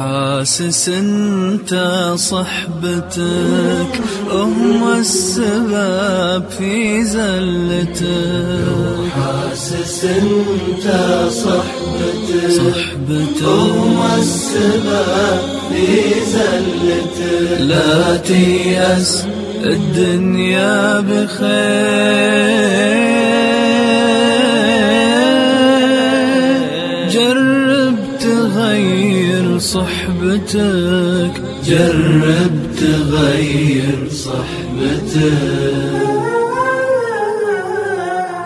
حاسس انت صحبتك هم السبب في زلتك. حاسس انت صحبتك صحبتك هم السبب في زلتك. لا تيأس الدنيا بخير. صحبتك جرب تغير صحبتك.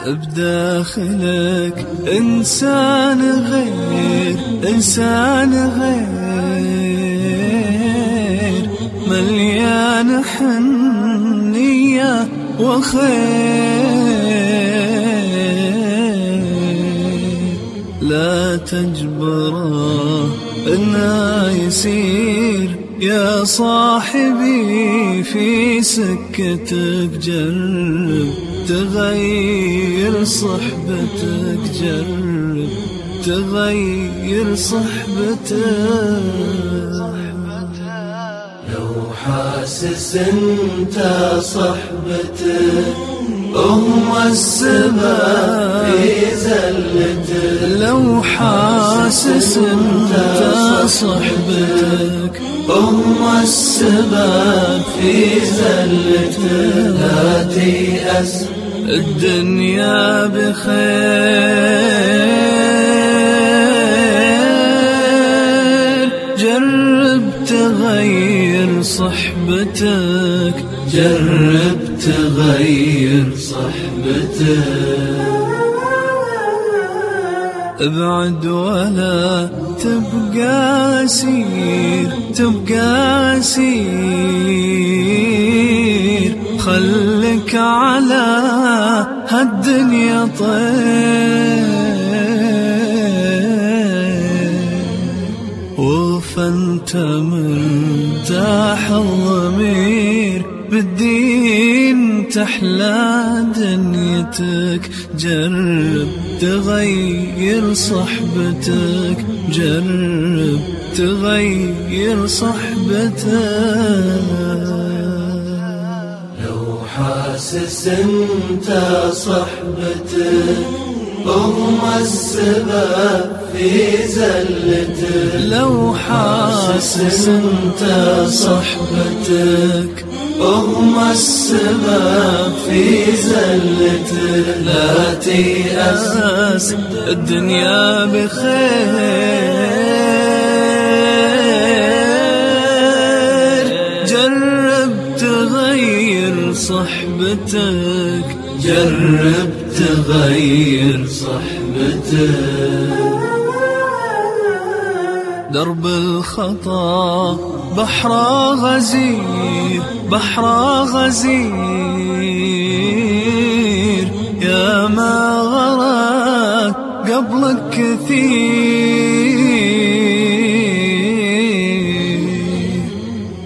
بداخلك إنسان غير إنسان غير. مليان حنية وخير. تجبره إنه يسير. يا صاحبي، في سكتك جرب. تغير صحبتك، جرب. تغير صحبتك. لو حاسس انت صحبتك هم السبب حاسس انت صحبتك هم السبب في زلتك لا تيأس الدنيا بخير جرب تغير صحبتك جرب تغير صحبتك ابعد ولا تبقى اسير تبقى اسير خلك على هالدنيا طير. وفانت مرتاح الضمير بالدين. تحلى دنيتك جرب تغير صحبتك جرب تغير صحبتك لو حاسس انت صحبتك هم السبب في زلتك لو حاسس انت صحبتك هم السبب في زلتك لا تيأس الدنيا بخير جرب تغير صحبتك جرب تغير صحبتك درب الخطا، بحر غزير بحر غزير. يا ما غرق قبلك كثير.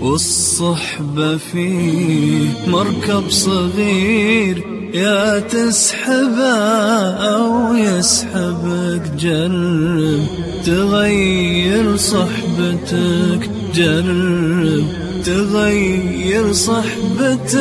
والصحبة فيه مركب صغير يا تسحبه أو يسحبك جرب تغير صحبتك جرب تغير صحبتك.